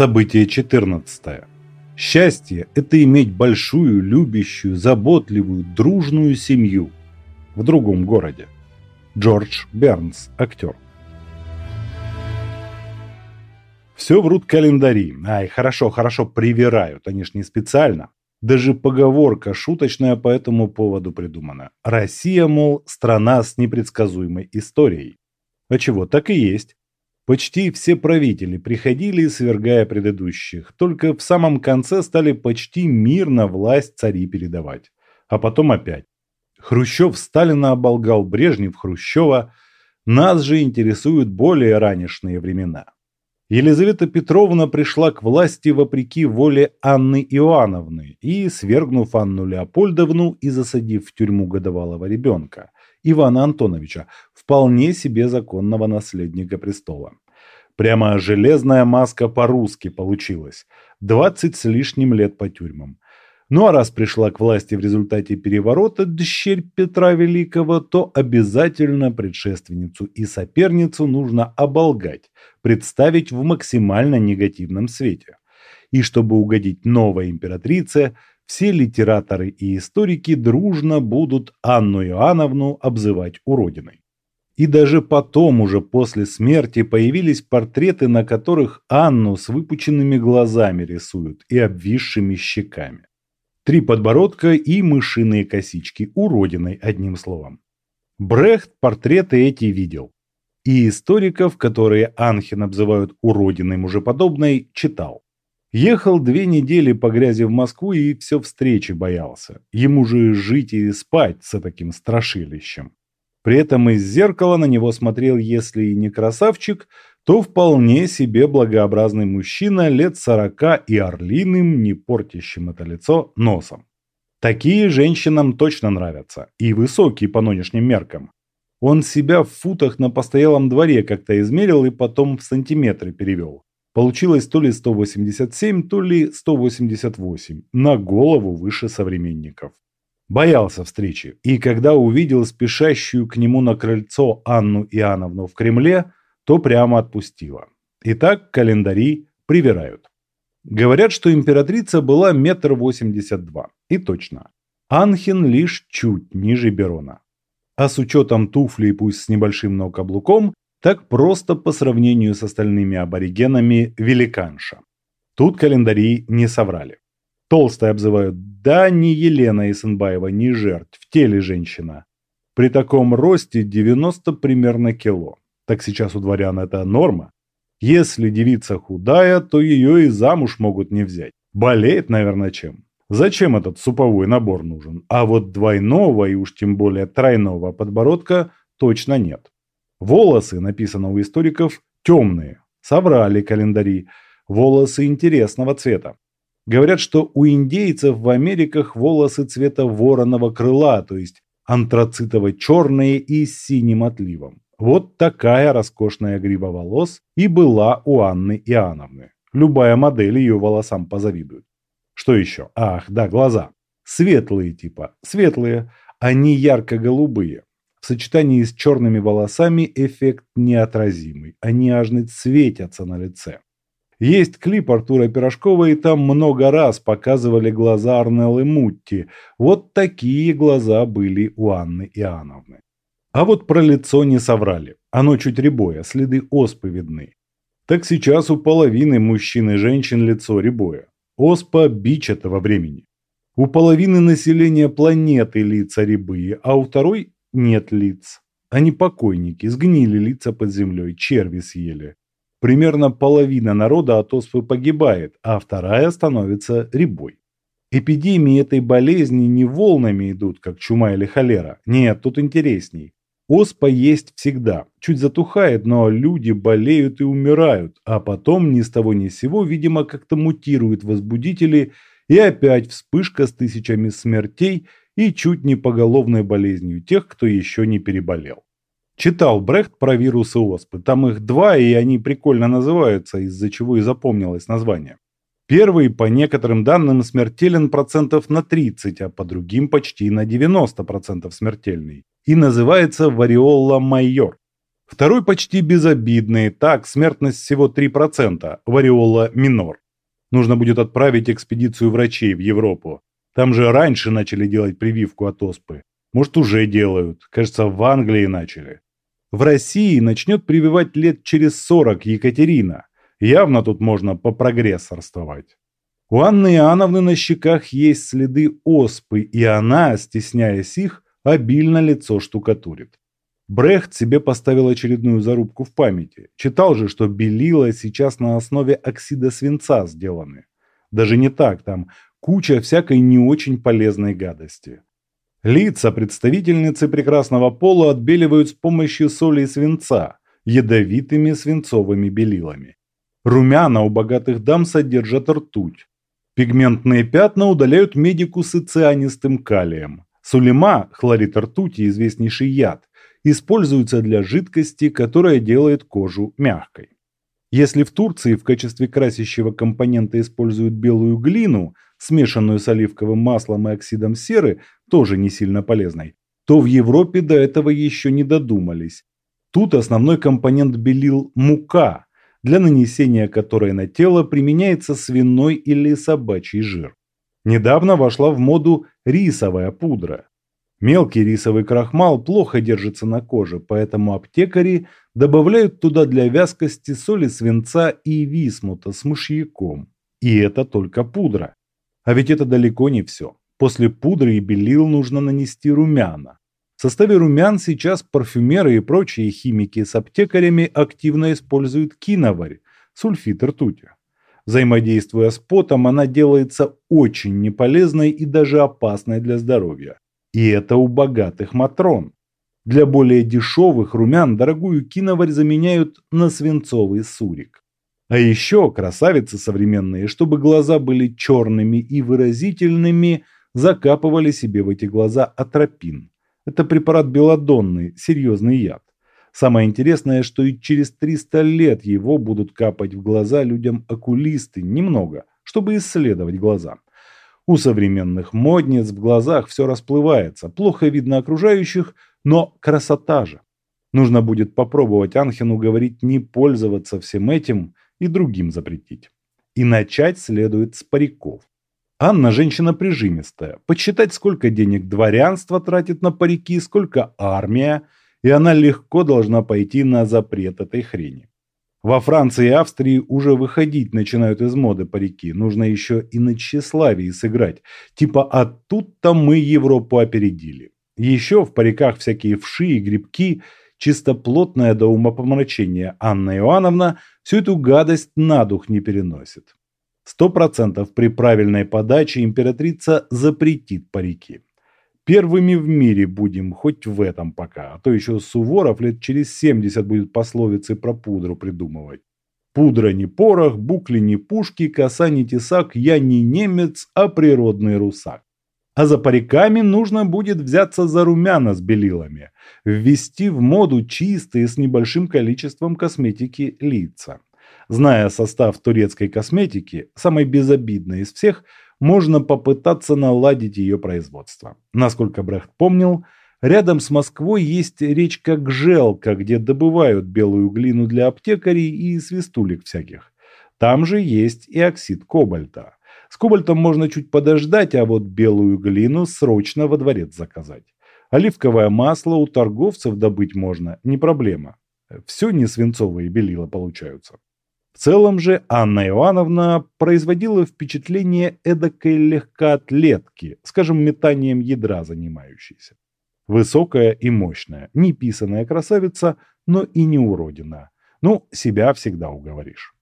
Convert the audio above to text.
Событие 14. Счастье – это иметь большую, любящую, заботливую, дружную семью в другом городе. Джордж Бернс, актер. Все врут календари. Ай, хорошо, хорошо, привирают. Они ж не специально. Даже поговорка шуточная по этому поводу придумана. Россия, мол, страна с непредсказуемой историей. А чего, так и есть. Почти все правители приходили, свергая предыдущих, только в самом конце стали почти мирно власть цари передавать. А потом опять. Хрущев Сталина оболгал, Брежнев Хрущева. Нас же интересуют более ранешные времена. Елизавета Петровна пришла к власти вопреки воле Анны Иоанновны и, свергнув Анну Леопольдовну и засадив в тюрьму годовалого ребенка, Ивана Антоновича, вполне себе законного наследника престола. Прямо железная маска по-русски получилась. Двадцать с лишним лет по тюрьмам. Ну а раз пришла к власти в результате переворота дщерь Петра Великого, то обязательно предшественницу и соперницу нужно оболгать, представить в максимально негативном свете. И чтобы угодить новой императрице, все литераторы и историки дружно будут Анну Иоанновну обзывать уродиной. И даже потом, уже после смерти, появились портреты, на которых Анну с выпученными глазами рисуют и обвисшими щеками. Три подбородка и мышиные косички, уродиной, одним словом. Брехт портреты эти видел. И историков, которые Анхен обзывают уродиной мужеподобной, читал. Ехал две недели по грязи в Москву и все встречи боялся. Ему же жить и спать с таким страшилищем. При этом из зеркала на него смотрел, если и не красавчик, то вполне себе благообразный мужчина лет сорока и орлиным, не портящим это лицо, носом. Такие женщинам точно нравятся, и высокие по нынешним меркам. Он себя в футах на постоялом дворе как-то измерил и потом в сантиметры перевел. Получилось то ли 187, то ли 188, на голову выше современников. Боялся встречи, и когда увидел спешащую к нему на крыльцо Анну Иоанновну в Кремле, то прямо отпустила. Итак, календари привирают. Говорят, что императрица была метр восемьдесят два. И точно. Анхен лишь чуть ниже Берона. А с учетом туфлей, пусть с небольшим, но каблуком, так просто по сравнению с остальными аборигенами великанша. Тут календари не соврали. Толстая обзывают «Да, не Елена Исенбаева, не жертв, в теле женщина». При таком росте 90 примерно кило так сейчас у дворян это норма. Если девица худая, то ее и замуж могут не взять. Болеет, наверное, чем. Зачем этот суповой набор нужен? А вот двойного и уж тем более тройного подбородка точно нет. Волосы, написано у историков, темные. Соврали календари. Волосы интересного цвета. Говорят, что у индейцев в Америках волосы цвета вороного крыла, то есть антрацитово-черные и с синим отливом. Вот такая роскошная грива волос и была у Анны Иоанновны. Любая модель ее волосам позавидует. Что еще? Ах, да, глаза. Светлые типа. Светлые. Они ярко-голубые. В сочетании с черными волосами эффект неотразимый. Они аж светятся на лице. Есть клип Артура Пирожкова, и там много раз показывали глаза Арнеллы Мутти. Вот такие глаза были у Анны Иоанновны. А вот про лицо не соврали. Оно чуть рябое, следы оспы видны. Так сейчас у половины мужчин и женщин лицо рябое. Оспа – бич этого времени. У половины населения планеты лица рябые, а у второй нет лиц. Они покойники, сгнили лица под землей, черви съели. Примерно половина народа от оспы погибает, а вторая становится рябой. Эпидемии этой болезни не волнами идут, как чума или холера. Нет, тут интересней. Оспа есть всегда, чуть затухает, но люди болеют и умирают, а потом ни с того ни с сего, видимо, как-то мутируют возбудители, и опять вспышка с тысячами смертей и чуть не поголовной болезнью тех, кто еще не переболел. Читал Брехт про вирусы оспы, там их два, и они прикольно называются, из-за чего и запомнилось название. Первый, по некоторым данным, смертелен процентов на 30, а по другим почти на 90% смертельный и называется вариола майор. Второй почти безобидный, так, смертность всего 3%, вариола минор. Нужно будет отправить экспедицию врачей в Европу. Там же раньше начали делать прививку от оспы. Может, уже делают. Кажется, в Англии начали. В России начнет прививать лет через 40 Екатерина. Явно тут можно попрогрессорствовать. У Анны Иоанновны на щеках есть следы оспы, и она, стесняясь их, обильно лицо штукатурит. Брехт себе поставил очередную зарубку в памяти. Читал же, что белила сейчас на основе оксида свинца сделаны. Даже не так, там куча всякой не очень полезной гадости. Лица представительницы прекрасного пола отбеливают с помощью соли и свинца, ядовитыми свинцовыми белилами. Румяна у богатых дам содержат ртуть. Пигментные пятна удаляют медику с цианистым калием. Сулема, хлорид ртути, известнейший яд, используется для жидкости, которая делает кожу мягкой. Если в Турции в качестве красящего компонента используют белую глину, смешанную с оливковым маслом и оксидом серы, тоже не сильно полезной, то в Европе до этого еще не додумались. Тут основной компонент белил – мука, для нанесения которой на тело применяется свиной или собачий жир. Недавно вошла в моду рисовая пудра. Мелкий рисовый крахмал плохо держится на коже, поэтому аптекари добавляют туда для вязкости соли свинца и висмута с мышьяком. И это только пудра. А ведь это далеко не все. После пудры и белил нужно нанести румяна. В составе румян сейчас парфюмеры и прочие химики с аптекарями активно используют киноварь, сульфид ртути. Взаимодействуя с потом, она делается очень неполезной и даже опасной для здоровья. И это у богатых матрон. Для более дешевых румян дорогую киноварь заменяют на свинцовый сурик. А еще красавицы современные, чтобы глаза были черными и выразительными, закапывали себе в эти глаза атропин. Это препарат белодонный, серьезный яд. Самое интересное, что и через 300 лет его будут капать в глаза людям-окулисты немного, чтобы исследовать глаза. У современных модниц в глазах все расплывается, плохо видно окружающих, но красота же. Нужно будет попробовать Анхену говорить не пользоваться всем этим и другим запретить. И начать следует с париков. Анна женщина прижимистая. Подсчитать, сколько денег дворянство тратит на парики, сколько армия, и она легко должна пойти на запрет этой хрени. Во Франции и Австрии уже выходить начинают из моды парики. Нужно еще и на тщеславии сыграть. Типа «а тут-то мы Европу опередили». Еще в париках всякие вши и грибки, чистоплотная до умопомрачения Анна Иоанновна всю эту гадость на дух не переносит. Сто процентов при правильной подаче императрица запретит парики. Первыми в мире будем, хоть в этом пока, а то еще Суворов лет через 70 будет пословицы про пудру придумывать. Пудра не порох, букли не пушки, коса не тесак, я не немец, а природный русак. А за париками нужно будет взяться за румяна с белилами, ввести в моду чистые с небольшим количеством косметики лица. Зная состав турецкой косметики, самой безобидной из всех, можно попытаться наладить ее производство. Насколько Брехт помнил, рядом с Москвой есть речка Гжелка, где добывают белую глину для аптекарей и свистулек всяких. Там же есть и оксид кобальта. С кобальтом можно чуть подождать, а вот белую глину срочно во дворец заказать. Оливковое масло у торговцев добыть можно, не проблема. Все не свинцовые белила получаются. Целом же Анна Ивановна производила впечатление эдакой легкоатлетки, скажем, метанием ядра занимающейся. Высокая и мощная, не писаная красавица, но и не уродина. Ну, себя всегда уговоришь.